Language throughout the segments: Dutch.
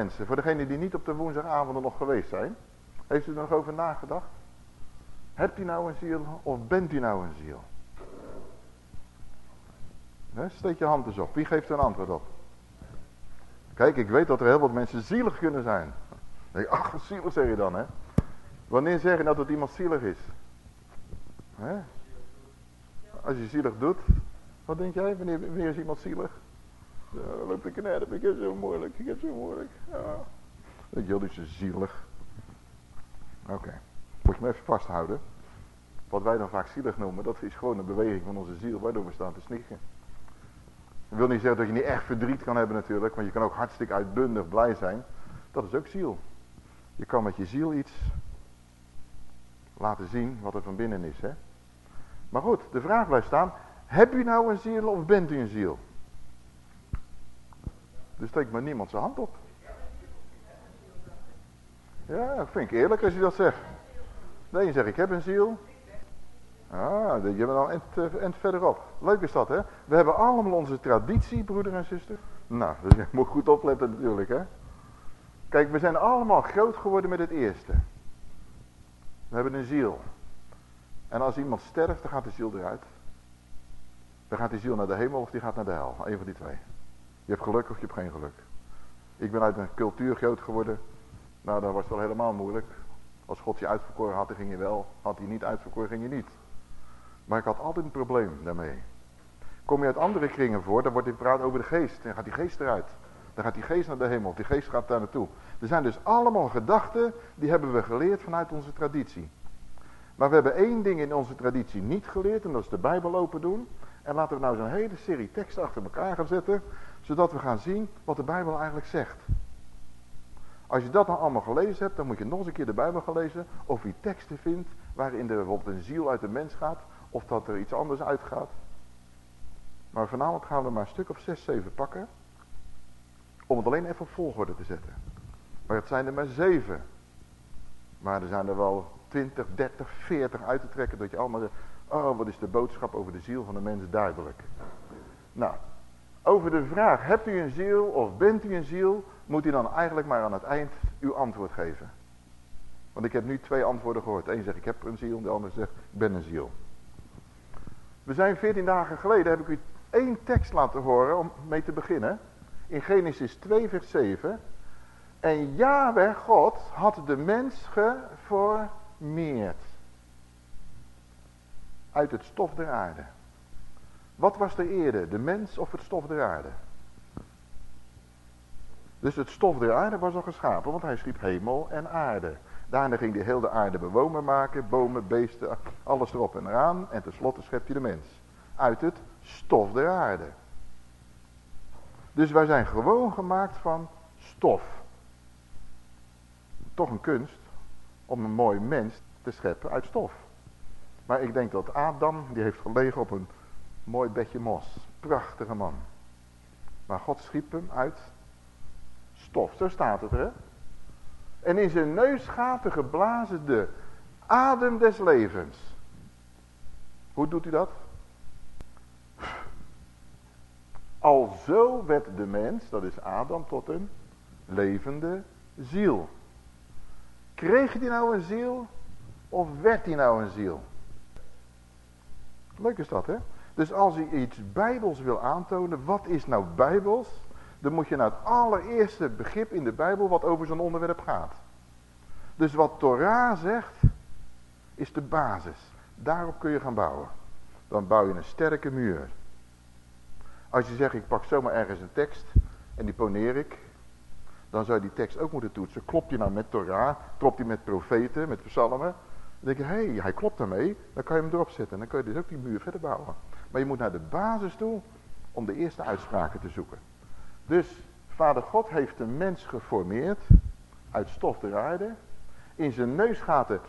mensen, voor degenen die niet op de woensdagavond nog geweest zijn. Heeft u er nog over nagedacht? Hebt u nou een ziel of bent u nou een ziel? steek je hand eens op. Wie geeft er een antwoord op? Kijk, ik weet dat er heel wat mensen zielig kunnen zijn. Ach, zielig zeg je dan, hè? Wanneer zeg je nou dat iemand zielig is? Als je zielig doet, wat denk jij? Wanneer, wanneer is iemand zielig? Ja, loopt de knerp, ik heb zo moeilijk, ik heb zo moeilijk. Ja. Denk je, is zielig. Oké, okay. moet je me even vasthouden. Wat wij dan vaak zielig noemen, dat is gewoon een beweging van onze ziel waardoor we staan te snikken. Dat wil niet zeggen dat je niet echt verdriet kan hebben natuurlijk, want je kan ook hartstikke uitbundig blij zijn. Dat is ook ziel. Je kan met je ziel iets laten zien wat er van binnen is. Hè? Maar goed, de vraag blijft staan, heb u nou een ziel of bent u een ziel? Dus steekt maar niemand zijn hand op. Ja, dat vind ik eerlijk als je dat zegt. De een zegt ik heb een ziel. Ah, je bent al eind, eind verderop. Leuk is dat hè. We hebben allemaal onze traditie, broeder en zuster. Nou, dus je moet goed opletten natuurlijk hè. Kijk, we zijn allemaal groot geworden met het eerste. We hebben een ziel. En als iemand sterft, dan gaat de ziel eruit. Dan gaat die ziel naar de hemel of die gaat naar de hel. Een van die twee. Je hebt geluk of je hebt geen geluk. Ik ben uit een cultuur groot geworden. Nou, dat was wel helemaal moeilijk. Als God je uitverkoren had, dan ging je wel. Had hij niet uitverkoren, ging je niet. Maar ik had altijd een probleem daarmee. Kom je uit andere kringen voor, dan wordt dit praat over de geest. Dan gaat die geest eruit. Dan gaat die geest naar de hemel. Die geest gaat daar naartoe. Er zijn dus allemaal gedachten, die hebben we geleerd vanuit onze traditie. Maar we hebben één ding in onze traditie niet geleerd, en dat is de Bijbel open doen. En laten we nou zo'n hele serie teksten achter elkaar gaan zetten, zodat we gaan zien wat de Bijbel eigenlijk zegt. Als je dat dan allemaal gelezen hebt, dan moet je nog eens een keer de Bijbel gaan lezen, of je teksten vindt waarin er bijvoorbeeld een ziel uit de mens gaat, of dat er iets anders uitgaat. Maar vanavond gaan we maar een stuk of zes, zeven pakken, om het alleen even op volgorde te zetten. Maar het zijn er maar zeven. Maar er zijn er wel 20, 30, 40 uit te trekken. Dat je allemaal zegt, oh wat is de boodschap over de ziel van de mens duidelijk. Nou, over de vraag, hebt u een ziel of bent u een ziel? Moet u dan eigenlijk maar aan het eind uw antwoord geven. Want ik heb nu twee antwoorden gehoord. Eén zegt ik heb een ziel, de ander zegt ik ben een ziel. We zijn 14 dagen geleden, heb ik u één tekst laten horen om mee te beginnen. In Genesis 2 vers 7. En Yahweh God had de mens geformeerd. Uit het stof der aarde. Wat was er eerder, de mens of het stof der aarde? Dus het stof der aarde was al geschapen, want hij schiep hemel en aarde. Daarna ging hij heel de aarde bewoonbaar maken, bomen, beesten, alles erop en eraan. En tenslotte schept hij de mens. Uit het stof der aarde. Dus wij zijn gewoon gemaakt van stof toch een kunst om een mooi mens te scheppen uit stof. Maar ik denk dat Adam, die heeft gelegen op een mooi bedje mos. Prachtige man. Maar God schiep hem uit stof. Zo staat het er. En in zijn neusgaten geblazen de adem des levens. Hoe doet hij dat? Alzo werd de mens, dat is Adam, tot een levende ziel. Kreeg hij nou een ziel? Of werd hij nou een ziel? Leuk is dat, hè? Dus als je iets bijbels wil aantonen, wat is nou bijbels? Dan moet je naar het allereerste begrip in de Bijbel wat over zo'n onderwerp gaat. Dus wat Torah zegt, is de basis. Daarop kun je gaan bouwen. Dan bouw je een sterke muur. Als je zegt, ik pak zomaar ergens een tekst en die poneer ik dan zou je die tekst ook moeten toetsen. Klopt je nou met Torah? Klopt hij met profeten, met psalmen? Dan denk je, hé, hey, hij klopt daarmee. Dan kan je hem erop zetten. En dan kun je dus ook die muur verder bouwen. Maar je moet naar de basis toe om de eerste uitspraken te zoeken. Dus vader God heeft een mens geformeerd uit stof der aarde. In zijn neusgaten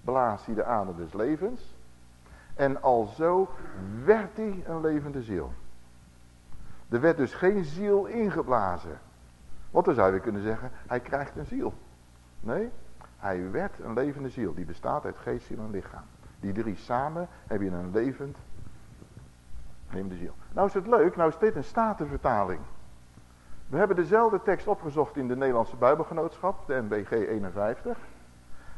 blaast hij de adem des levens. En alzo werd hij een levende ziel. Er werd dus geen ziel ingeblazen. Want dan zou je kunnen zeggen, hij krijgt een ziel. Nee, hij werd een levende ziel. Die bestaat uit geest, ziel en lichaam. Die drie samen hebben je een levend, levende ziel. Nou is het leuk, nou is dit een statenvertaling. We hebben dezelfde tekst opgezocht in de Nederlandse Bijbelgenootschap, de NBG 51.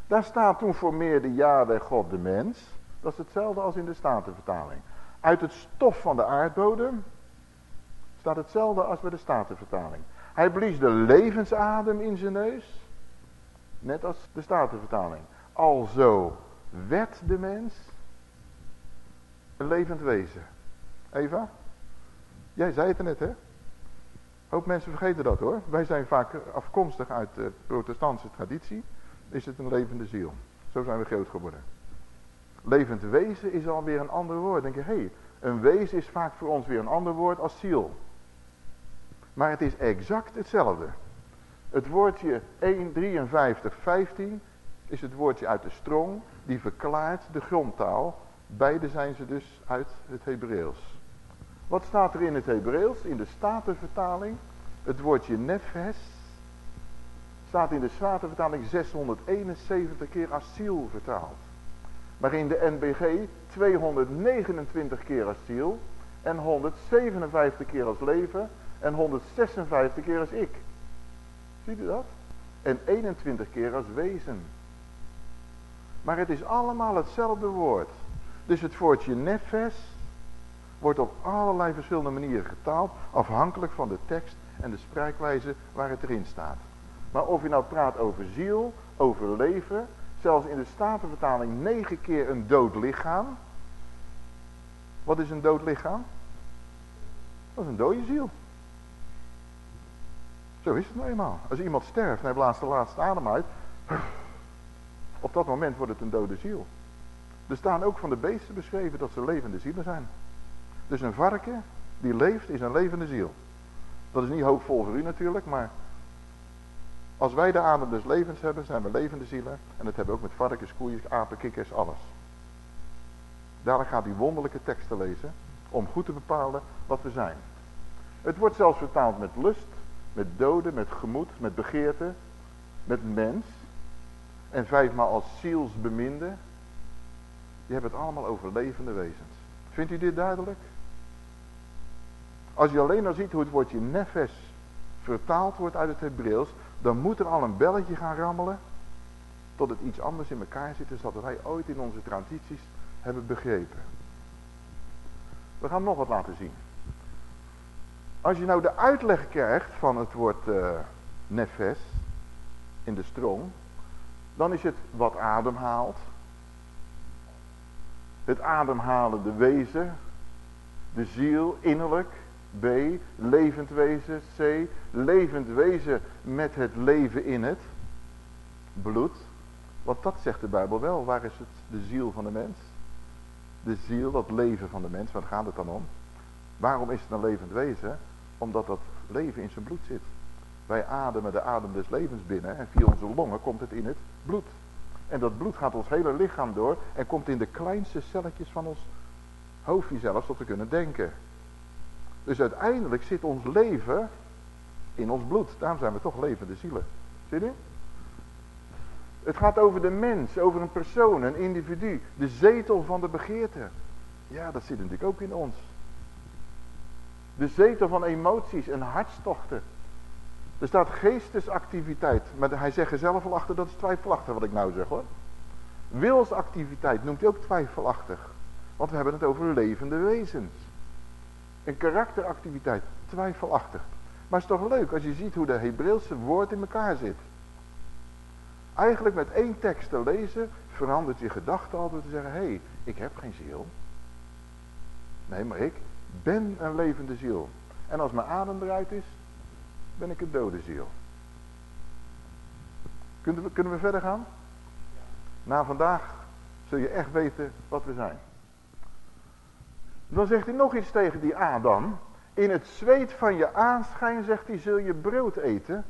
Daar staat toen formeerde Jade God de mens. Dat is hetzelfde als in de Statenvertaling. Uit het stof van de aardbodem staat hetzelfde als bij de Statenvertaling. Hij blies de levensadem in zijn neus. Net als de Statenvertaling. Alzo werd de mens een levend wezen. Eva? Jij zei het er net hè? Hoop mensen vergeten dat hoor. Wij zijn vaak afkomstig uit de protestantse traditie. Is het een levende ziel. Zo zijn we groot geworden. Levend wezen is alweer een ander woord. denk je, hé, een wezen is vaak voor ons weer een ander woord als ziel. Maar het is exact hetzelfde. Het woordje 153, 15 is het woordje uit de strong. Die verklaart de grondtaal. Beide zijn ze dus uit het Hebreeuws. Wat staat er in het Hebreeuws? In de Statenvertaling. Het woordje nefes. Staat in de Statenvertaling 671 keer als ziel vertaald. Maar in de NBG 229 keer als ziel. En 157 keer als leven. En 156 keer als ik. Ziet u dat? En 21 keer als wezen. Maar het is allemaal hetzelfde woord. Dus het woordje nefes wordt op allerlei verschillende manieren getaald. Afhankelijk van de tekst en de spraakwijze waar het erin staat. Maar of je nou praat over ziel, over leven. Zelfs in de Statenvertaling negen keer een dood lichaam. Wat is een dood lichaam? Dat is een dode ziel. Zo is het nou eenmaal. Als iemand sterft en hij blaast de laatste adem uit. Op dat moment wordt het een dode ziel. Er staan ook van de beesten beschreven dat ze levende zielen zijn. Dus een varken die leeft is een levende ziel. Dat is niet hoopvol voor u natuurlijk, maar als wij de adem des levens hebben, zijn we levende zielen. En dat hebben we ook met varkens, koeien, apen, kikkers, alles. Dadelijk gaat u wonderlijke teksten lezen om goed te bepalen wat we zijn. Het wordt zelfs vertaald met lust, met doden, met gemoed, met begeerte, met mens. En vijfmaal als zielsbeminde. Je hebt het allemaal over levende wezens. Vindt u dit duidelijk? Als je alleen al ziet hoe het woordje nefes vertaald wordt uit het Hebreeuws, dan moet er al een belletje gaan rammelen tot het iets anders in elkaar zit dan dat wij ooit in onze tradities hebben begrepen. We gaan nog wat laten zien. Als je nou de uitleg krijgt van het woord uh, nefes in de strong, dan is het wat ademhaalt. Het ademhalende wezen, de ziel innerlijk, B, levend wezen, C, levend wezen met het leven in het, bloed. Want dat zegt de Bijbel wel, waar is het de ziel van de mens? De ziel, dat leven van de mens, waar gaat het dan om? Waarom is het een levend wezen? Omdat dat leven in zijn bloed zit. Wij ademen de adem des levens binnen en via onze longen komt het in het bloed. En dat bloed gaat ons hele lichaam door en komt in de kleinste celletjes van ons hoofdje zelfs tot we kunnen denken. Dus uiteindelijk zit ons leven in ons bloed. Daarom zijn we toch levende zielen. Zie je? Het gaat over de mens, over een persoon, een individu. De zetel van de begeerte. Ja, dat zit natuurlijk ook in ons. De zetel van emoties en hartstochten. Er staat geestesactiviteit. Maar hij zegt er zelf al achter, dat is twijfelachtig wat ik nou zeg hoor. Wilsactiviteit noemt hij ook twijfelachtig. Want we hebben het over levende wezens. Een karakteractiviteit, twijfelachtig. Maar het is toch leuk als je ziet hoe de Hebreeuwse woord in elkaar zit. Eigenlijk met één tekst te lezen verandert je gedachte al door te zeggen, hé, hey, ik heb geen ziel. Nee, maar ik ben een levende ziel. En als mijn adem eruit is, ben ik een dode ziel. Kunnen we, kunnen we verder gaan? Na vandaag zul je echt weten wat we zijn. Dan zegt hij nog iets tegen die Adam. In het zweet van je aanschijn, zegt hij, zul je brood eten.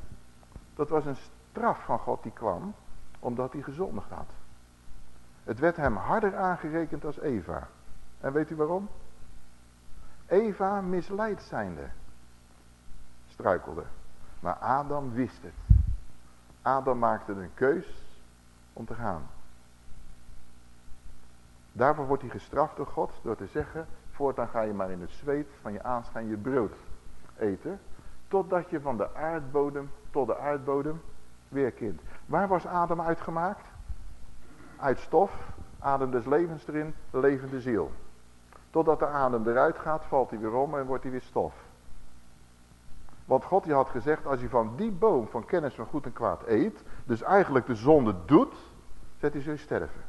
Dat was een straf van God die kwam, omdat hij gezondigd had. Het werd hem harder aangerekend als Eva. En weet u waarom? Eva misleid zijnde Maar Adam wist het. Adam maakte een keus om te gaan. Daarvoor wordt hij gestraft door God door te zeggen, Voortaan ga je maar in het zweet van je aanschijn je brood eten. Totdat je van de aardbodem tot de aardbodem weerkint. Waar was Adam uitgemaakt? Uit stof, adem des levens erin, levende ziel. Totdat de adem eruit gaat, valt hij weer om en wordt hij weer stof. Want God die had gezegd, als je van die boom van kennis van goed en kwaad eet, dus eigenlijk de zonde doet, zet hij zul sterven.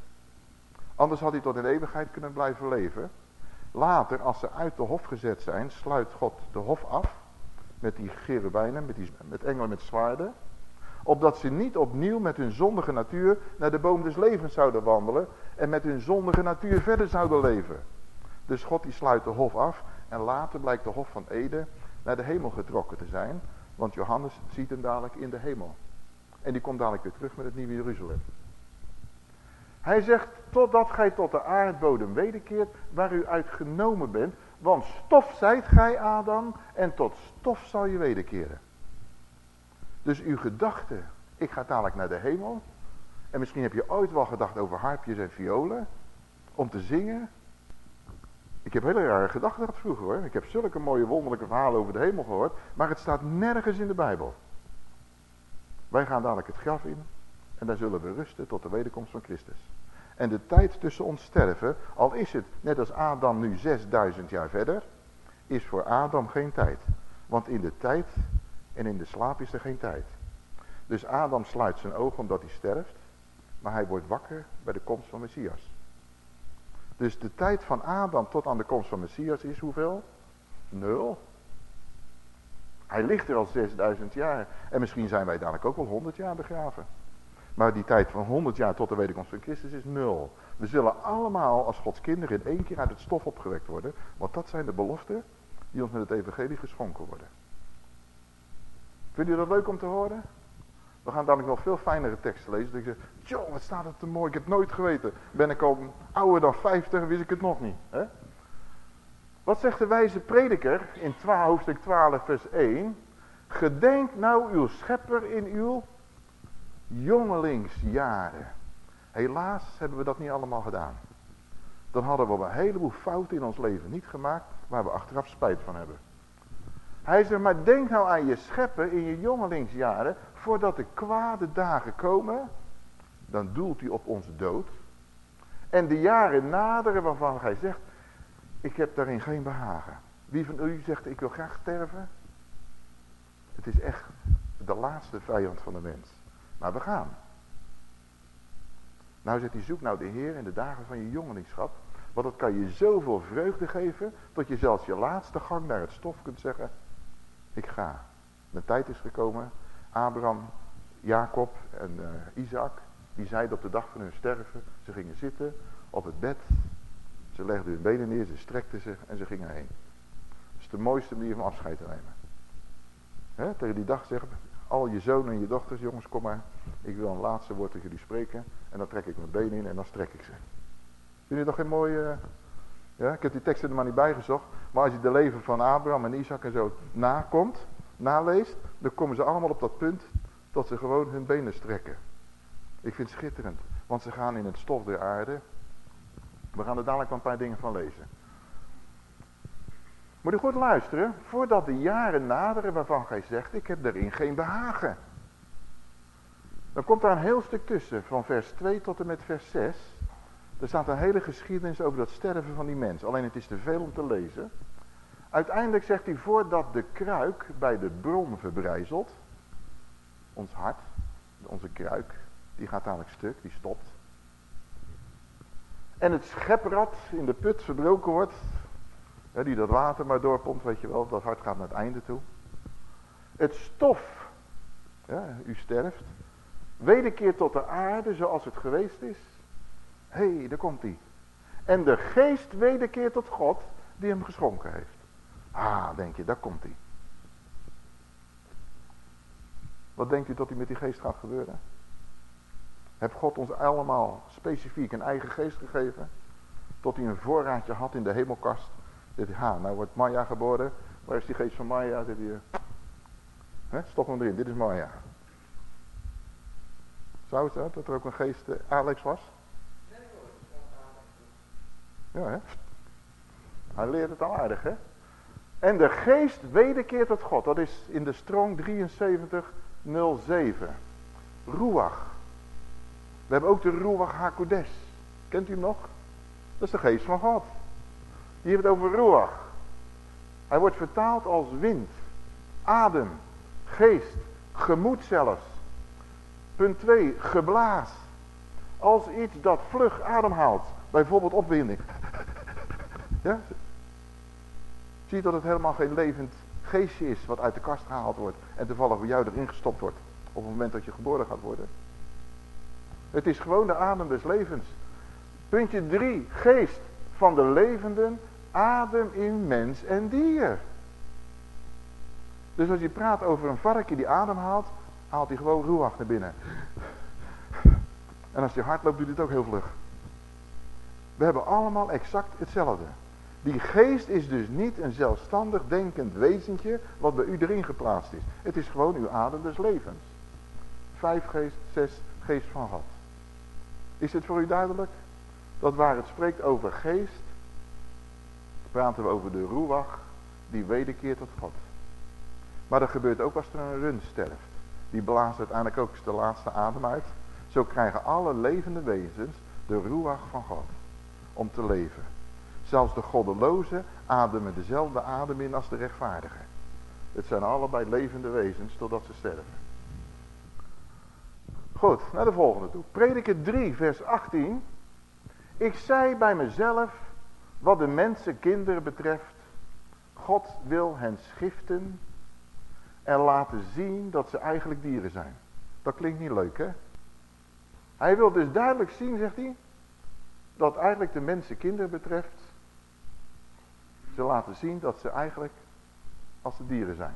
Anders had hij tot in eeuwigheid kunnen blijven leven. Later, als ze uit de hof gezet zijn, sluit God de hof af. Met die cherubijnen, met, met engelen met zwaarden. Opdat ze niet opnieuw met hun zondige natuur naar de boom des levens zouden wandelen. En met hun zondige natuur verder zouden leven. Dus God die sluit de hof af. En later blijkt de hof van Eden naar de hemel getrokken te zijn. Want Johannes ziet hem dadelijk in de hemel. En die komt dadelijk weer terug met het nieuwe Jeruzalem. Hij zegt, totdat gij tot de aardbodem wederkeert, waar u uit genomen bent. Want stof zijt gij, Adam, en tot stof zal je wederkeren. Dus uw gedachte, ik ga dadelijk naar de hemel. En misschien heb je ooit wel gedacht over harpjes en violen. Om te zingen. Ik heb hele rare gedachten gehad vroeger hoor. Ik heb zulke mooie wonderlijke verhalen over de hemel gehoord. Maar het staat nergens in de Bijbel. Wij gaan dadelijk het graf in. En daar zullen we rusten tot de wederkomst van Christus. En de tijd tussen ons sterven, al is het net als Adam nu 6000 jaar verder, is voor Adam geen tijd. Want in de tijd en in de slaap is er geen tijd. Dus Adam sluit zijn ogen omdat hij sterft, maar hij wordt wakker bij de komst van Messias. Dus de tijd van Adam tot aan de komst van Messias is hoeveel? Nul. Hij ligt er al 6000 jaar. En misschien zijn wij dadelijk ook wel 100 jaar begraven. Maar die tijd van 100 jaar tot de wederkomst van Christus is nul. We zullen allemaal als Gods kinderen in één keer uit het stof opgewekt worden. Want dat zijn de beloften die ons met het evangelie geschonken worden. Vindt u dat leuk om te horen? We gaan dadelijk nog veel fijnere teksten lezen. Dat ik zeg, joh, wat staat het te mooi. Ik heb nooit geweten. Ben ik al ouder dan 50, wist ik het nog niet. Hè? Wat zegt de wijze prediker in 12, hoofdstuk 12 vers 1? Gedenk nou uw schepper in uw jongelingsjaren. Helaas hebben we dat niet allemaal gedaan. Dan hadden we een heleboel fouten in ons leven niet gemaakt waar we achteraf spijt van hebben. Hij zegt, maar denk nou aan je schepper in je jongelingsjaren, voordat de kwade dagen komen, dan doelt hij op onze dood. En de jaren naderen waarvan hij zegt, ik heb daarin geen behagen. Wie van u zegt, ik wil graag sterven? Het is echt de laatste vijand van de mens. Maar we gaan. Nou zegt hij, zoek nou de Heer in de dagen van je jongelingschap. Want dat kan je zoveel vreugde geven, tot je zelfs je laatste gang naar het stof kunt zeggen, ik ga. Mijn tijd is gekomen. Abraham, Jacob en uh, Isaac, die zeiden op de dag van hun sterven, ze gingen zitten op het bed. Ze legden hun benen neer, ze strekten ze en ze gingen heen. Dat is de mooiste manier van afscheid te nemen. He, tegen die dag zeggen, al je zonen en je dochters, jongens, kom maar. Ik wil een laatste woord tegen jullie spreken. En dan trek ik mijn benen in en dan strek ik ze. Vind je toch geen mooie... Ja, ik heb die teksten er maar niet bij gezocht. Maar als je de leven van Abraham en Isaac en zo nakomt, naleest, dan komen ze allemaal op dat punt dat ze gewoon hun benen strekken. Ik vind het schitterend, want ze gaan in het stof der aarde. We gaan er dadelijk wel een paar dingen van lezen. Moet je goed luisteren, voordat de jaren naderen waarvan gij zegt, ik heb daarin geen behagen. Dan komt daar een heel stuk tussen, van vers 2 tot en met vers 6. Er staat een hele geschiedenis over dat sterven van die mens. Alleen het is te veel om te lezen. Uiteindelijk zegt hij, voordat de kruik bij de bron verbrijzelt, ons hart, onze kruik, die gaat dadelijk stuk, die stopt. En het scheprad in de put verbroken wordt, die dat water maar doorpompt, weet je wel, dat hart gaat naar het einde toe. Het stof, ja, u sterft, wederkeert tot de aarde zoals het geweest is. Hé, hey, daar komt hij. En de geest wederkeert tot God die hem geschonken heeft. Ah, denk je, daar komt hij. Wat denkt u dat hij met die geest gaat gebeuren? Heb God ons allemaal specifiek een eigen geest gegeven? Tot hij een voorraadje had in de hemelkast. Hij, ha, nou wordt Maya geboren. Waar is die geest van Maya? Zegt hij, hè, stop hem erin, dit is Maya. Zou het dat, dat er ook een geest uh, Alex was? Ja, hè? Hij leert het al aardig, hè? En de geest wederkeert tot God. Dat is in de Strong 7307. Ruach. We hebben ook de Ruach HaKodes. Kent u hem nog? Dat is de geest van God. Die heeft het over Ruach. Hij wordt vertaald als wind, adem, geest, gemoed zelfs. Punt 2, geblaas. Als iets dat vlug ademhaalt. Bijvoorbeeld opwinding. Ja? Zie je dat het helemaal geen levend geestje is wat uit de kast gehaald wordt. En toevallig bij jou erin gestopt wordt. Op het moment dat je geboren gaat worden. Het is gewoon de adem des levens. Puntje 3, geest van de levenden, adem in mens en dier. Dus als je praat over een varkje die adem haalt, haalt hij gewoon ruach naar binnen. En als hij hard loopt, doet hij het ook heel vlug. We hebben allemaal exact hetzelfde. Die geest is dus niet een zelfstandig denkend wezentje wat bij u erin geplaatst is. Het is gewoon uw adem des levens. Vijf geest, zes geest van God. Is dit voor u duidelijk? Dat waar het spreekt over geest, praten we over de ruach die wederkeert tot God. Maar dat gebeurt ook als er een rund sterft. Die blaast uiteindelijk ook de laatste adem uit. Zo krijgen alle levende wezens de ruach van God. Om te leven. Zelfs de goddelozen ademen dezelfde adem in als de rechtvaardige. Het zijn allebei levende wezens totdat ze sterven. Goed, naar de volgende toe. Prediker 3 vers 18. Ik zei bij mezelf, wat de mensenkinderen betreft. God wil hen schiften en laten zien dat ze eigenlijk dieren zijn. Dat klinkt niet leuk, hè? Hij wil dus duidelijk zien, zegt hij, dat eigenlijk de mensen kinderen betreft, ze laten zien dat ze eigenlijk als de dieren zijn.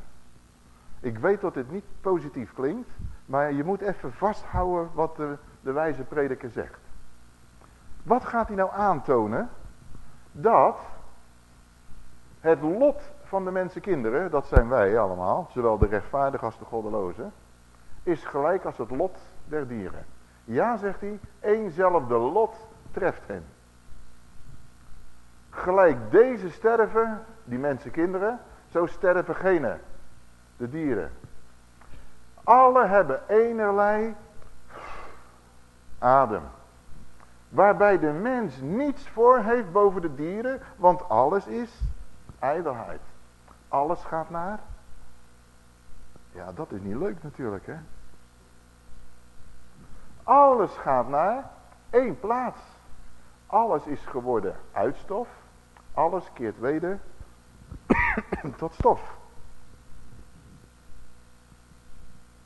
Ik weet dat dit niet positief klinkt, maar je moet even vasthouden wat de, de wijze prediker zegt. Wat gaat hij nou aantonen? Dat het lot van de mensenkinderen, dat zijn wij allemaal, zowel de rechtvaardige als de goddeloze, is gelijk als het lot der dieren. Ja, zegt hij, éénzelfde lot treft hen. Gelijk deze sterven, die mensenkinderen, zo sterven gene, de dieren. Alle hebben enerlei adem. Waarbij de mens niets voor heeft boven de dieren, want alles is ijdelheid. Alles gaat naar. Ja, dat is niet leuk natuurlijk, hè. Alles gaat naar één plaats. Alles is geworden uitstof. Alles keert weder tot stof.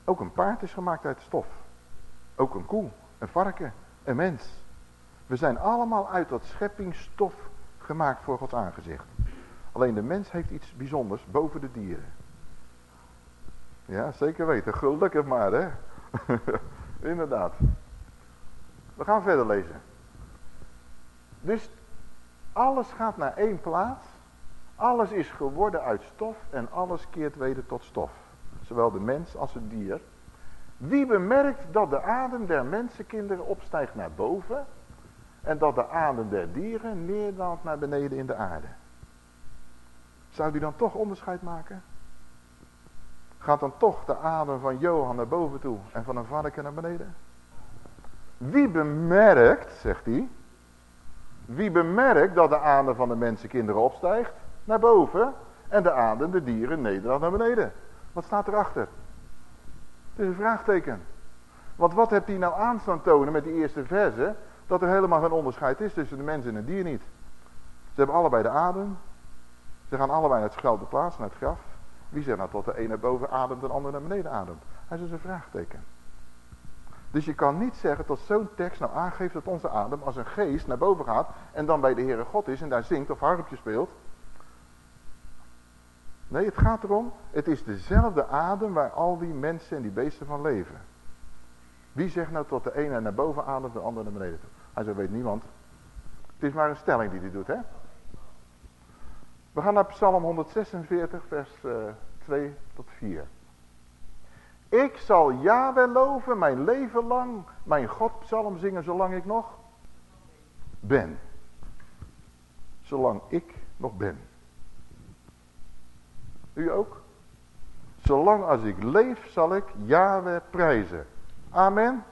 Ook een paard is gemaakt uit stof. Ook een koe, een varken, een mens. We zijn allemaal uit dat scheppingsstof gemaakt voor Gods aangezicht. Alleen de mens heeft iets bijzonders boven de dieren. Ja, zeker weten. Gelukkig maar, hè. Inderdaad. We gaan verder lezen. Dus alles gaat naar één plaats. Alles is geworden uit stof en alles keert weder tot stof. Zowel de mens als het dier. Wie bemerkt dat de adem der mensenkinderen opstijgt naar boven en dat de adem der dieren neerdaalt naar beneden in de aarde? Zou u dan toch onderscheid maken? Gaat dan toch de adem van Johan naar boven toe en van een varken naar beneden? Wie bemerkt, zegt hij, wie bemerkt dat de adem van de mensenkinderen opstijgt naar boven en de adem de dieren nederdaalt naar beneden? Wat staat erachter? Het is een vraagteken. Want wat hebt hij nou aan tonen met die eerste verse? Dat er helemaal geen onderscheid is tussen de mens en het dier niet. Ze hebben allebei de adem, ze gaan allebei naar hetzelfde plaats, naar het graf. Wie zegt nou tot de een naar boven ademt en de ander naar beneden ademt? Hij is dus een vraagteken. Dus je kan niet zeggen dat zo'n tekst nou aangeeft dat onze adem als een geest naar boven gaat en dan bij de Heere God is en daar zingt of harpje speelt. Nee, het gaat erom, het is dezelfde adem waar al die mensen en die beesten van leven. Wie zegt nou tot de ene naar boven ademt, de ander naar beneden toe? Hij zegt, weet niemand. Het is maar een stelling die hij doet, hè? We gaan naar Psalm 146, vers uh, eh, 2 tot 4. Ik zal Yahweh loven mijn leven lang, mijn God psalm zingen zolang ik nog ben. Zolang ik nog ben. U ook? Zolang als ik leef zal ik Yahweh prijzen. Amen.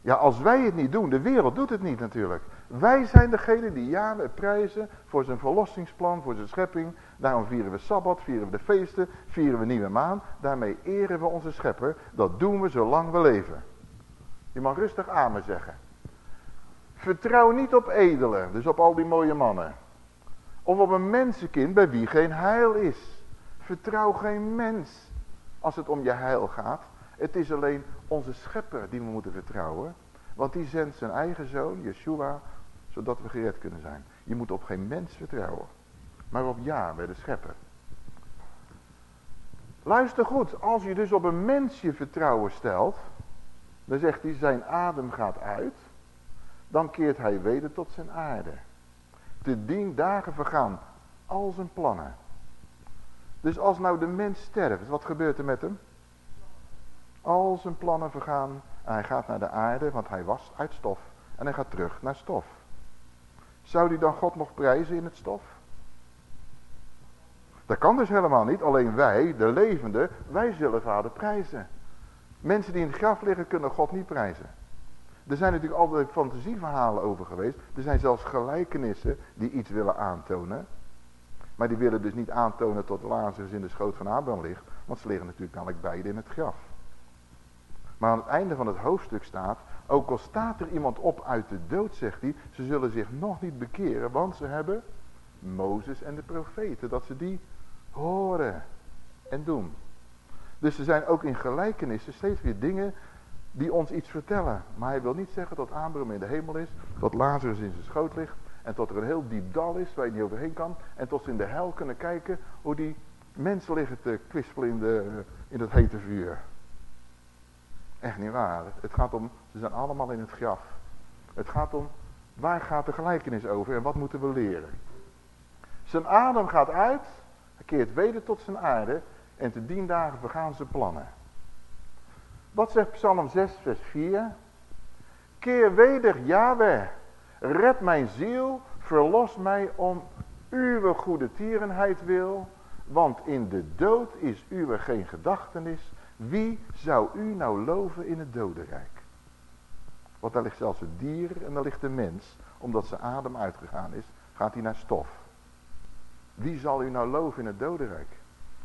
Ja, als wij het niet doen, de wereld doet het niet natuurlijk. Wij zijn degene die Yahweh prijzen voor zijn verlossingsplan, voor zijn schepping. Daarom vieren we Sabbat, vieren we de feesten, vieren we Nieuwe Maan. Daarmee eren we onze schepper. Dat doen we zolang we leven. Je mag rustig amen zeggen. Vertrouw niet op edelen, dus op al die mooie mannen. Of op een mensenkind bij wie geen heil is. Vertrouw geen mens als het om je heil gaat. Het is alleen onze schepper die we moeten vertrouwen. Want die zendt zijn eigen zoon, Yeshua, zodat we gered kunnen zijn. Je moet op geen mens vertrouwen. Maar op bij de schepper. Luister goed, als je dus op een mens je vertrouwen stelt, dan zegt hij zijn adem gaat uit, dan keert hij weder tot zijn aarde. Te dien dagen vergaan al zijn plannen. Dus als nou de mens sterft, wat gebeurt er met hem? Al zijn plannen vergaan en hij gaat naar de aarde, want hij was uit stof. En hij gaat terug naar stof. Zou hij dan God nog prijzen in het stof? Dat kan dus helemaal niet. Alleen wij, de levenden, wij zullen vader prijzen. Mensen die in het graf liggen kunnen God niet prijzen. Er zijn natuurlijk altijd fantasieverhalen over geweest. Er zijn zelfs gelijkenissen die iets willen aantonen. Maar die willen dus niet aantonen tot Lazarus in de schoot van Abraham ligt. Want ze liggen natuurlijk namelijk beide in het graf. Maar aan het einde van het hoofdstuk staat, ook al staat er iemand op uit de dood, zegt hij, ze zullen zich nog niet bekeren, want ze hebben Mozes en de profeten, dat ze die horen en doen. Dus er zijn ook in gelijkenissen steeds weer dingen die ons iets vertellen. Maar hij wil niet zeggen dat Abraham in de hemel is, dat Lazarus in zijn schoot ligt en tot er een heel diep dal is waar je niet overheen kan. En tot ze in de hel kunnen kijken hoe die mensen liggen te kwispelen in, de, in het hete vuur. Echt niet waar. Het gaat om, ze zijn allemaal in het graf. Het gaat om, waar gaat de gelijkenis over en wat moeten we leren? Zijn adem gaat uit, hij keert weder tot zijn aarde en te dien dagen vergaan zijn plannen. Wat zegt Psalm 6 vers 4? Keer weder, Yahweh, red mijn ziel, verlos mij om uw goede tierenheid wil, want in de dood is uw geen gedachtenis, wie zou u nou loven in het dodenrijk? Want daar ligt zelfs het dier en daar ligt de mens. Omdat zijn adem uitgegaan is, gaat hij naar stof. Wie zal u nou loven in het dodenrijk?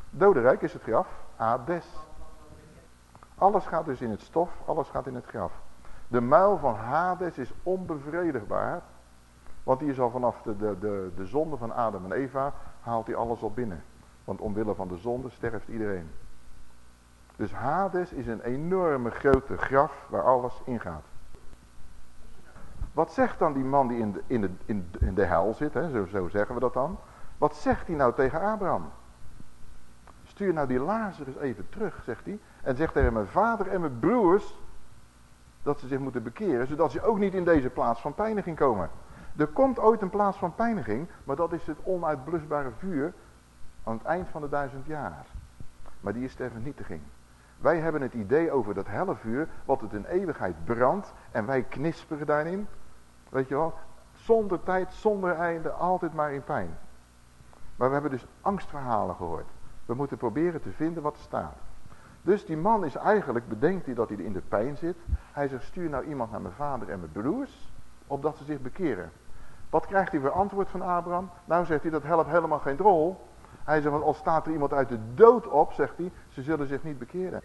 Dodenrijk is het graf, Hades. Alles gaat dus in het stof, alles gaat in het graf. De muil van Hades is onbevredigbaar. Want die is al vanaf de, de, de, de zonde van Adam en Eva, haalt hij alles op binnen. Want omwille van de zonde sterft iedereen. Dus Hades is een enorme grote graf waar alles ingaat. Wat zegt dan die man die in de, in de, in de, in de hel zit, hè? Zo, zo zeggen we dat dan. Wat zegt hij nou tegen Abraham? Stuur nou die Lazarus even terug, zegt hij. En zegt tegen mijn vader en mijn broers dat ze zich moeten bekeren. Zodat ze ook niet in deze plaats van pijniging komen. Er komt ooit een plaats van pijniging, maar dat is het onuitblusbare vuur aan het eind van de duizend jaar. Maar die is ter vernietiging. Wij hebben het idee over dat hellevuur, wat het in eeuwigheid brandt en wij knisperen daarin. Weet je wel, zonder tijd, zonder einde, altijd maar in pijn. Maar we hebben dus angstverhalen gehoord. We moeten proberen te vinden wat er staat. Dus die man is eigenlijk, bedenkt hij dat hij in de pijn zit. Hij zegt, stuur nou iemand naar mijn vader en mijn broers, opdat ze zich bekeren. Wat krijgt hij voor antwoord van Abraham? Nou zegt hij, dat helpt helemaal geen drol. Hij zegt, want als staat er iemand uit de dood op, zegt hij, ze zullen zich niet bekeren.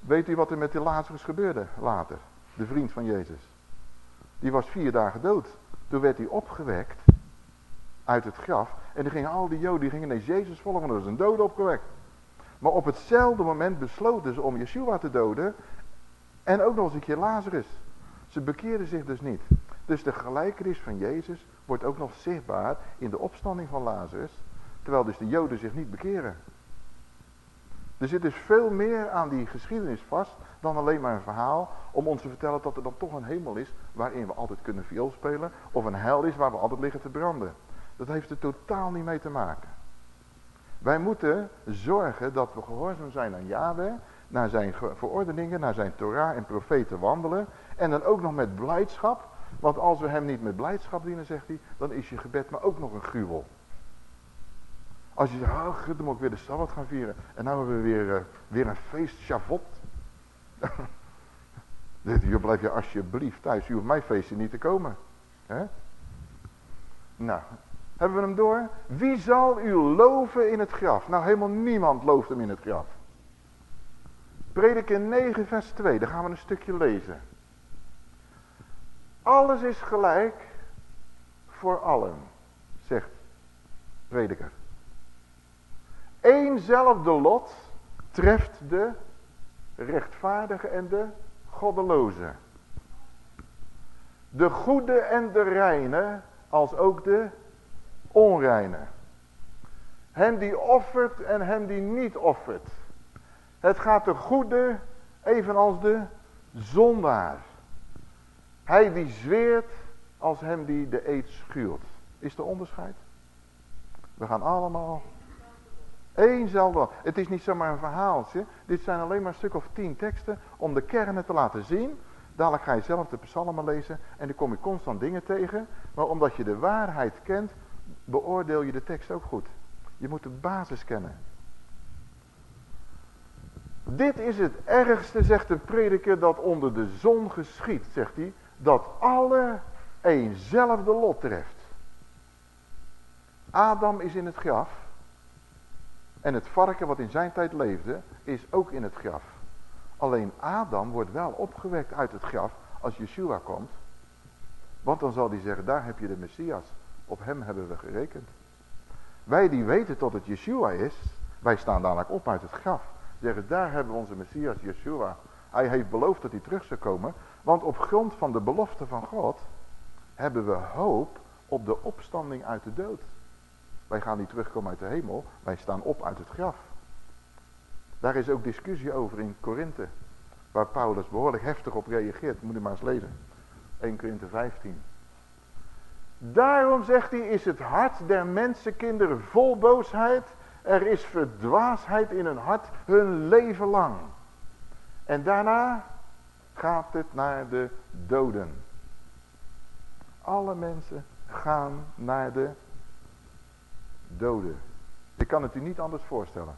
Weet u wat er met de Lazarus gebeurde later? De vriend van Jezus. Die was vier dagen dood. Toen werd hij opgewekt uit het graf. En dan gingen al die joden, die gingen naar Jezus volgen. Er was een dood opgewekt. Maar op hetzelfde moment besloten ze om Yeshua te doden. En ook nog eens een keer Lazarus. Ze bekeerden zich dus niet. Dus de gelijkenis van Jezus wordt ook nog zichtbaar in de opstanding van Lazarus. Terwijl dus de joden zich niet bekeren. Er zit dus veel meer aan die geschiedenis vast dan alleen maar een verhaal om ons te vertellen dat er dan toch een hemel is waarin we altijd kunnen viool spelen of een hel is waar we altijd liggen te branden. Dat heeft er totaal niet mee te maken. Wij moeten zorgen dat we gehoorzaam zijn aan Yahweh, naar zijn verordeningen, naar zijn Torah en profeten wandelen en dan ook nog met blijdschap, want als we hem niet met blijdschap dienen, zegt hij, dan is je gebed maar ook nog een gruwel. Als je zegt, oh, goed, dan moet ik weer de Sabbat gaan vieren. En nou hebben we weer, uh, weer een feest, Shavot. je blijf je alsjeblieft thuis. Je hoeft mijn feestje niet te komen. Nou, hebben we hem door? Wie zal u loven in het graf? Nou, helemaal niemand looft hem in het graf. Prediker 9 vers 2, daar gaan we een stukje lezen. Alles is gelijk voor allen, zegt prediker. Eénzelfde lot treft de rechtvaardige en de goddeloze. De goede en de reine, als ook de onreine. Hem die offert en hem die niet offert. Het gaat de goede evenals de zondaar. Hij die zweert als hem die de eed schuurt. Is er onderscheid? We gaan allemaal Eénzelfde. Het is niet zomaar een verhaaltje. Dit zijn alleen maar een stuk of tien teksten om de kernen te laten zien. Dadelijk ga je zelf de psalmen lezen en dan kom je constant dingen tegen. Maar omdat je de waarheid kent, beoordeel je de tekst ook goed. Je moet de basis kennen. Dit is het ergste, zegt de prediker, dat onder de zon geschiet, zegt hij. Dat alle eenzelfde lot treft. Adam is in het graf. En het varken wat in zijn tijd leefde, is ook in het graf. Alleen Adam wordt wel opgewekt uit het graf als Yeshua komt. Want dan zal hij zeggen, daar heb je de Messias. Op hem hebben we gerekend. Wij die weten tot het Yeshua is, wij staan dadelijk op uit het graf. Zeggen, daar hebben we onze Messias, Yeshua. Hij heeft beloofd dat hij terug zou komen. Want op grond van de belofte van God hebben we hoop op de opstanding uit de dood. Wij gaan niet terugkomen uit de hemel. Wij staan op uit het graf. Daar is ook discussie over in Korinthe. Waar Paulus behoorlijk heftig op reageert. Moet je maar eens lezen. 1 Korinthe 15. Daarom zegt hij, is het hart der mensenkinderen vol boosheid. Er is verdwaasheid in hun hart hun leven lang. En daarna gaat het naar de doden. Alle mensen gaan naar de doden. Ik kan het u niet anders voorstellen.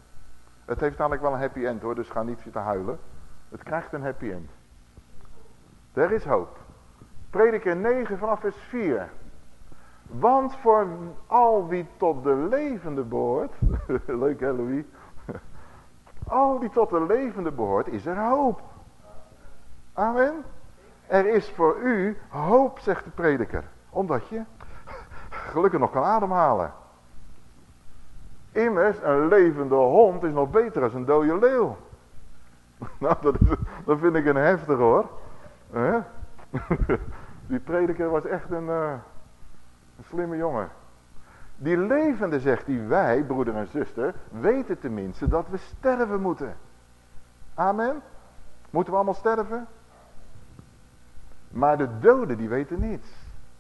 Het heeft namelijk wel een happy end hoor, dus ga niet zitten huilen. Het krijgt een happy end. Er is hoop. Prediker 9 vanaf vers 4. Want voor al wie tot de levende behoort. Leuk hè Louis. Al wie tot de levende behoort is er hoop. Amen. Er is voor u hoop zegt de prediker. Omdat je gelukkig nog kan ademhalen. Immers, een levende hond is nog beter dan een dode leeuw. nou, dat, dat vind ik een heftig hoor. Die prediker was echt een, uh, een slimme jongen. Die levende, zegt hij, wij, broeder en zuster, weten tenminste dat we sterven moeten. Amen. Moeten we allemaal sterven? Maar de doden, die weten niets.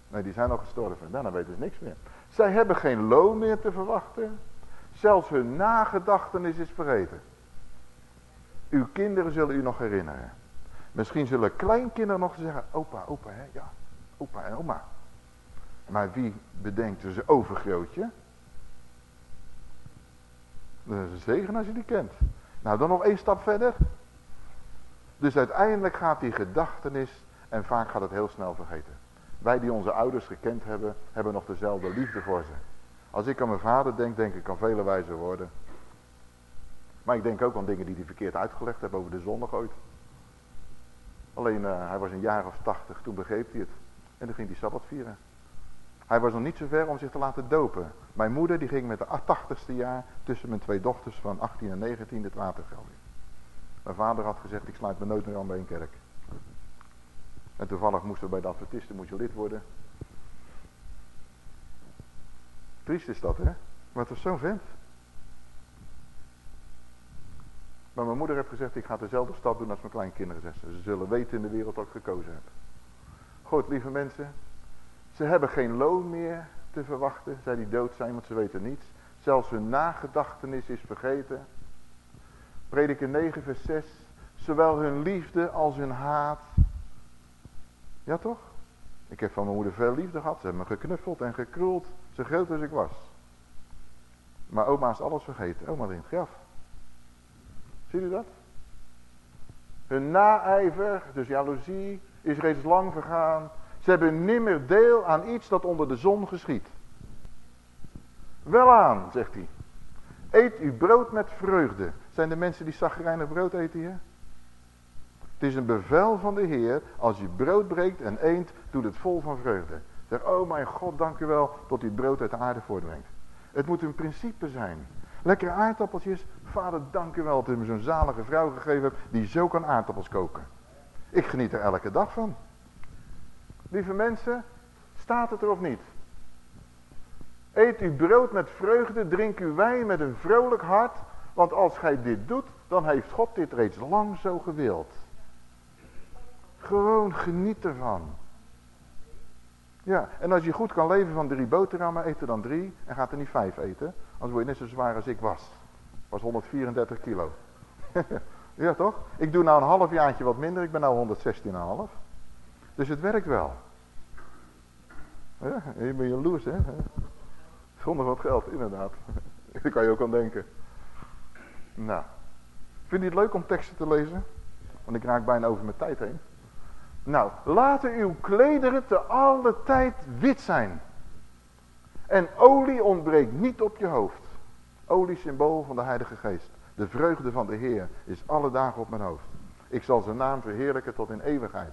Nee, die zijn al gestorven. Daarna weten ze niks meer. Zij hebben geen loon meer te verwachten. Zelfs hun nagedachtenis is vergeten. Uw kinderen zullen u nog herinneren. Misschien zullen kleinkinderen nog zeggen, opa, opa, hè, ja, opa en oma. Maar wie bedenkt dus overgrootje? Dat is een zegen als je die kent. Nou, dan nog één stap verder. Dus uiteindelijk gaat die gedachtenis, en vaak gaat het heel snel vergeten. Wij die onze ouders gekend hebben, hebben nog dezelfde liefde voor ze. Als ik aan mijn vader denk, denk ik aan vele wijze woorden. Maar ik denk ook aan dingen die hij verkeerd uitgelegd heeft over de zondag ooit. Alleen uh, hij was een jaar of tachtig, toen begreep hij het. En toen ging hij Sabbat vieren. Hij was nog niet zo ver om zich te laten dopen. Mijn moeder die ging met de tachtigste jaar tussen mijn twee dochters van 18 en 19 het watergeld in. Mijn vader had gezegd, ik sluit me nooit meer aan bij een kerk. En toevallig moesten we bij de je lid worden. Triest is dat, hè? Maar het was zo'n vent. Maar mijn moeder heeft gezegd, ik ga dezelfde stap doen als mijn kleinkinderen. Ze. ze zullen weten in de wereld wat ik gekozen heb. Goed, lieve mensen. Ze hebben geen loon meer te verwachten. Zij die dood zijn, want ze weten niets. Zelfs hun nagedachtenis is vergeten. Prediker 9 vers 6. Zowel hun liefde als hun haat. Ja toch? Ik heb van mijn moeder veel liefde gehad. Ze hebben me geknuffeld en gekruld. Zo groot als ik was. Maar oma is alles vergeten. Oma ligt in het graf. Ziet u dat? Hun naijver, dus jaloezie, is reeds lang vergaan. Ze hebben nimmer deel aan iets dat onder de zon geschiet. Wel aan, zegt hij. Eet uw brood met vreugde. Zijn de mensen die zagrijnig brood eten hier? Het is een bevel van de Heer. Als u brood breekt en eet, doet het vol van vreugde. Oh mijn God, dank u wel dat u het brood uit de aarde voortbrengt. Het moet een principe zijn. Lekkere aardappeltjes. Vader, dank u wel dat u me zo'n zalige vrouw gegeven hebt die zo kan aardappels koken. Ik geniet er elke dag van. Lieve mensen, staat het er of niet? Eet uw brood met vreugde, drink uw wijn met een vrolijk hart. Want als gij dit doet, dan heeft God dit reeds lang zo gewild. Gewoon geniet ervan. Ja, en als je goed kan leven van drie boterhammen, eet er dan drie en gaat er niet vijf eten. Anders word je net zo zwaar als ik was. Was 134 kilo. ja toch? Ik doe nou een half jaartje wat minder, ik ben nou 116,5. Dus het werkt wel. Ja, je bent jaloers hè. Zonder wat geld, inderdaad. Daar kan je ook aan denken. Nou. Vind je het leuk om teksten te lezen? Want ik raak bijna over mijn tijd heen. Nou, laten uw klederen te alle tijd wit zijn. En olie ontbreekt niet op je hoofd. Olie symbool van de Heilige Geest. De vreugde van de Heer is alle dagen op mijn hoofd. Ik zal zijn naam verheerlijken tot in eeuwigheid.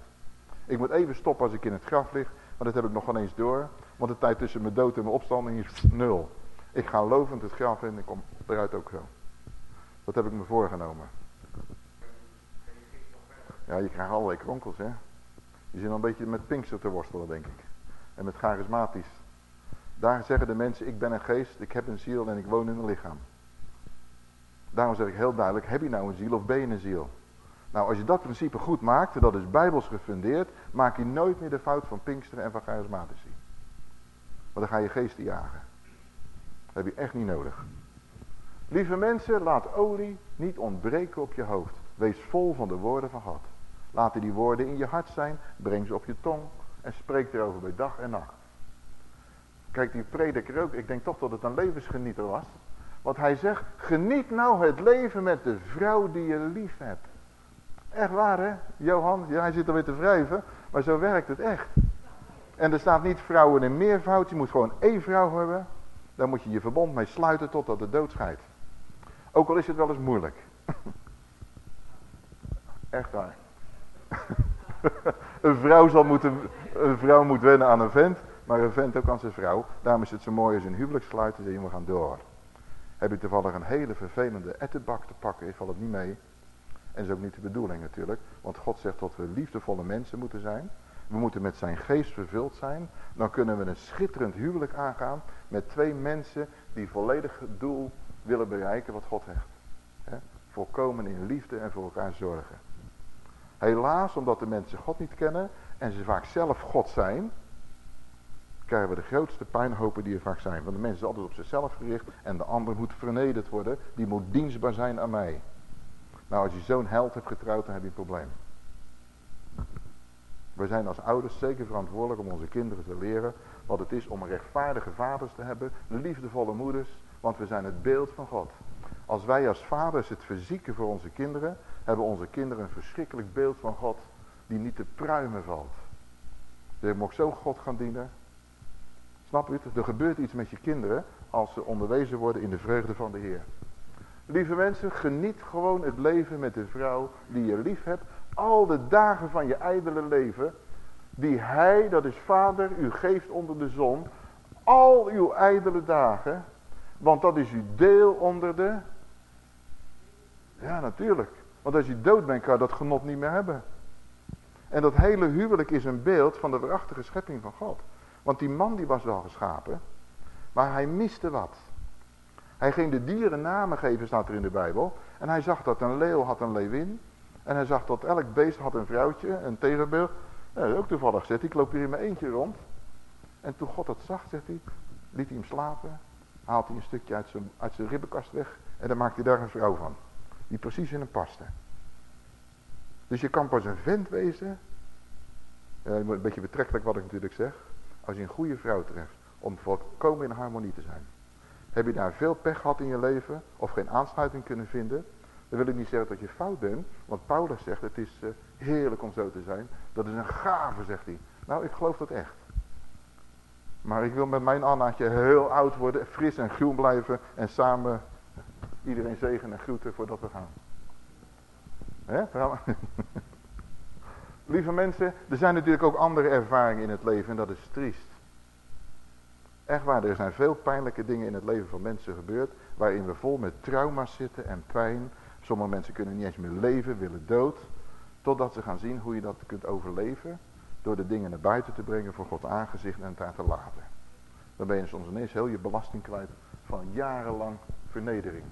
Ik moet even stoppen als ik in het graf lig. Maar dat heb ik nog geen eens door. Want de tijd tussen mijn dood en mijn opstanding is nul. Ik ga lovend het graf in en kom eruit ook zo. Dat heb ik me voorgenomen. Ja, je krijgt allerlei kronkels, hè. Je zit een beetje met Pinkster te worstelen, denk ik. En met charismatisch. Daar zeggen de mensen, ik ben een geest, ik heb een ziel en ik woon in een lichaam. Daarom zeg ik heel duidelijk, heb je nou een ziel of ben je een ziel? Nou, als je dat principe goed maakt, dat is bijbels gefundeerd, maak je nooit meer de fout van Pinksteren en van charismatici. Want dan ga je geesten jagen. Dat heb je echt niet nodig. Lieve mensen, laat olie niet ontbreken op je hoofd. Wees vol van de woorden van God. Laten die woorden in je hart zijn, breng ze op je tong en spreek erover bij dag en nacht. Kijk, die prediker ook, ik denk toch dat het een levensgenieter was. Want hij zegt, geniet nou het leven met de vrouw die je lief hebt. Echt waar hè, Johan? Ja, hij zit er weer te wrijven, maar zo werkt het echt. En er staat niet vrouwen in meervoud, je moet gewoon één vrouw hebben. Daar moet je je verbond mee sluiten totdat de dood scheidt. Ook al is het wel eens moeilijk. Echt waar. een vrouw zal moeten, een vrouw moet wennen aan een vent, maar een vent ook aan zijn vrouw. Daarom is het zo mooi als een huwelijk sluiten en we gaan door. Heb je toevallig een hele vervelende ettenbak te pakken, ik val het niet mee. En is ook niet de bedoeling natuurlijk, want God zegt dat we liefdevolle mensen moeten zijn. We moeten met zijn geest vervuld zijn. Dan kunnen we een schitterend huwelijk aangaan met twee mensen die volledig het doel willen bereiken wat God heeft. He? Volkomen in liefde en voor elkaar zorgen. Helaas, omdat de mensen God niet kennen en ze vaak zelf God zijn, krijgen we de grootste pijnhopen die er vaak zijn. Want de mensen zijn altijd op zichzelf gericht en de ander moet vernederd worden. Die moet dienstbaar zijn aan mij. Nou, als je zo'n held hebt getrouwd, dan heb je een probleem. We zijn als ouders zeker verantwoordelijk om onze kinderen te leren wat het is om rechtvaardige vaders te hebben, liefdevolle moeders, want we zijn het beeld van God. Als wij als vaders het verzieken voor onze kinderen, hebben onze kinderen een verschrikkelijk beeld van God die niet te pruimen valt. Je moet zo God gaan dienen. Snap je het? Er gebeurt iets met je kinderen als ze onderwezen worden in de vreugde van de Heer. Lieve mensen, geniet gewoon het leven met de vrouw die je lief hebt al de dagen van je ijdele leven, die hij, dat is vader, u geeft onder de zon, al uw ijdele dagen, want dat is uw deel onder de... Ja, natuurlijk. Want als je dood bent, kan je dat genot niet meer hebben. En dat hele huwelijk is een beeld van de waarachtige schepping van God. Want die man die was wel geschapen, maar hij miste wat. Hij ging de dieren namen geven, staat er in de Bijbel. En hij zag dat een leeuw had een leeuwin. En hij zag dat elk beest had een vrouwtje, een tegenbeeld. Ja, ook toevallig zegt hij, ik loop hier in mijn eentje rond. En toen God dat zag, zegt hij, liet hij hem slapen. Haalt hij een stukje uit zijn, uit zijn ribbenkast weg. En dan maakt hij daar een vrouw van. Die precies in hem paste. Dus je kan pas een vent wezen. Een beetje betrekkelijk wat ik natuurlijk zeg. Als je een goede vrouw treft. Om volkomen in harmonie te zijn. Heb je daar veel pech gehad in je leven of geen aansluiting kunnen vinden? Dan wil ik niet zeggen dat je fout bent, want Paulus zegt het is uh, heerlijk om zo te zijn. Dat is een gave, zegt hij. Nou, ik geloof dat echt. Maar ik wil met mijn Annaatje heel oud worden, fris en groen blijven en samen iedereen zegen en groeten voordat we gaan. Hè? Lieve mensen, er zijn natuurlijk ook andere ervaringen in het leven en dat is triest. Echt waar, er zijn veel pijnlijke dingen in het leven van mensen gebeurd, waarin we vol met trauma's zitten en pijn. Sommige mensen kunnen niet eens meer leven, willen dood, totdat ze gaan zien hoe je dat kunt overleven, door de dingen naar buiten te brengen voor God aangezicht en daar te laten. Dan ben je soms ineens heel je belasting kwijt van jarenlang vernedering.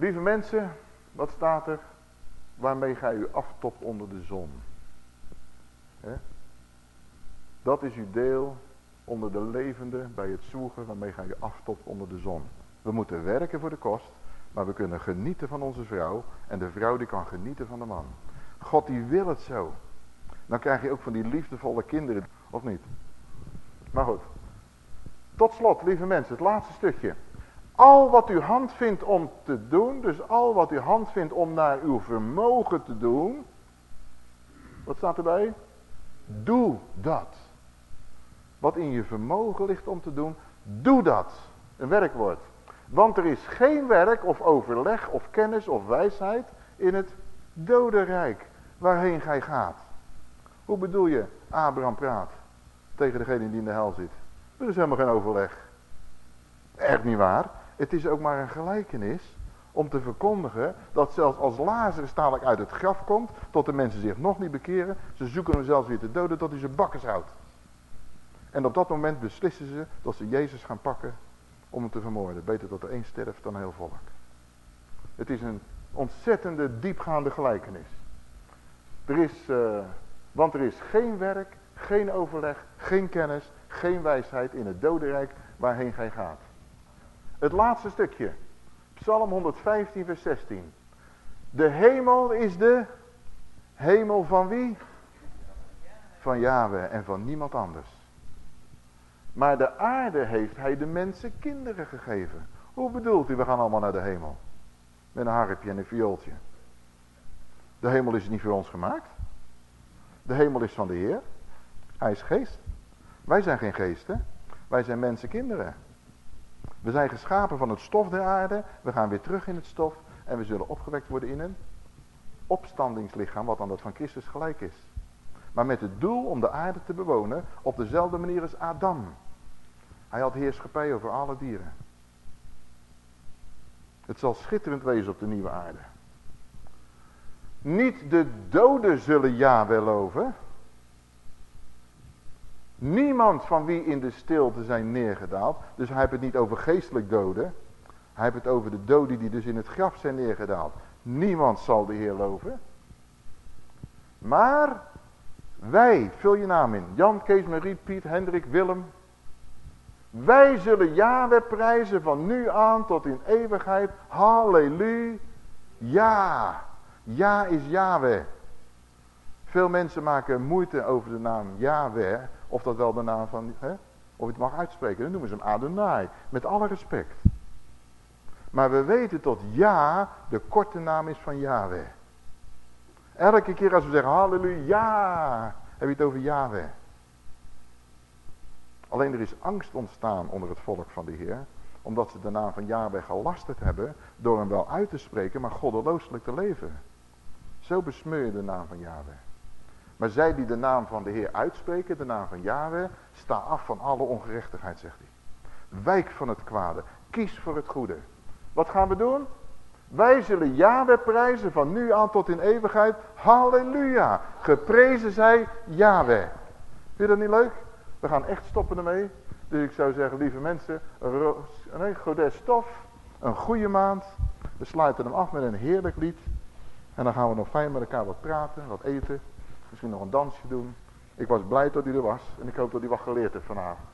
Lieve mensen, wat staat er? Waarmee gij u aftopt onder de zon. Dat is uw deel onder de levende bij het zoeken waarmee gij u aftopt onder de zon. We moeten werken voor de kost, maar we kunnen genieten van onze vrouw en de vrouw die kan genieten van de man. God die wil het zo. Dan krijg je ook van die liefdevolle kinderen, of niet? Maar goed. Tot slot, lieve mensen, het laatste stukje. Al wat uw hand vindt om te doen, dus al wat uw hand vindt om naar uw vermogen te doen. Wat staat erbij? Doe dat. Wat in je vermogen ligt om te doen, doe dat. Een werkwoord. Want er is geen werk of overleg of kennis of wijsheid in het dodenrijk waarheen gij gaat. Hoe bedoel je, Abraham praat tegen degene die in de hel zit? Er is helemaal geen overleg. Echt niet waar. Het is ook maar een gelijkenis om te verkondigen dat zelfs als Lazarus dadelijk uit het graf komt, tot de mensen zich nog niet bekeren, ze zoeken hem zelfs weer te doden tot hij ze bakkers houdt. En op dat moment beslissen ze dat ze Jezus gaan pakken om hem te vermoorden. Beter dat er één sterft dan heel volk. Het is een ontzettende diepgaande gelijkenis. Er is, uh, want er is geen werk, geen overleg, geen kennis, geen wijsheid in het dodenrijk waarheen gij gaat. Het laatste stukje. Psalm 115 vers 16. De hemel is de hemel van wie? Van Yahweh en van niemand anders. Maar de aarde heeft hij de mensen kinderen gegeven. Hoe bedoelt u, we gaan allemaal naar de hemel? Met een harpje en een viooltje. De hemel is niet voor ons gemaakt. De hemel is van de Heer. Hij is geest. Wij zijn geen geesten. Wij zijn mensenkinderen. We zijn geschapen van het stof der aarde. We gaan weer terug in het stof. En we zullen opgewekt worden in een opstandingslichaam. Wat aan dat van Christus gelijk is. Maar met het doel om de aarde te bewonen op dezelfde manier als Adam. Hij had heerschappij over alle dieren. Het zal schitterend wezen op de nieuwe aarde. Niet de doden zullen Yahweh loven. Niemand van wie in de stilte zijn neergedaald. Dus hij heeft het niet over geestelijk doden. Hij heeft het over de doden die dus in het graf zijn neergedaald. Niemand zal de Heer loven. Maar wij, vul je naam in. Jan, Kees, Marie, Piet, Hendrik, Willem. Wij zullen Yahweh prijzen van nu aan tot in eeuwigheid. Halleluja. Ja. Ja is Yahweh. Veel mensen maken moeite over de naam Yahweh. Of dat wel de naam van, hè? of het mag uitspreken. Dan noemen ze hem Adonai. Met alle respect. Maar we weten tot ja de korte naam is van Yahweh. Elke keer als we zeggen halleluja, heb je het over Yahweh. Alleen er is angst ontstaan onder het volk van de Heer. Omdat ze de naam van Yahweh gelasterd hebben door hem wel uit te spreken, maar goddelooselijk te leven. Zo besmeur je de naam van Yahweh. Maar zij die de naam van de Heer uitspreken, de naam van Yahweh, sta af van alle ongerechtigheid, zegt hij. Wijk van het kwade, kies voor het goede. Wat gaan we doen? Wij zullen Yahweh prijzen van nu aan tot in eeuwigheid. Halleluja. Geprezen zij Yahweh. Vind je dat niet leuk? We gaan echt stoppen ermee. Dus ik zou zeggen, lieve mensen, een godes stof, een goede maand. We sluiten hem af met een heerlijk lied. En dan gaan we nog fijn met elkaar wat praten, wat eten. Misschien nog een dansje doen. Ik was blij dat hij er was en ik hoop dat hij wat geleerd heeft vanavond.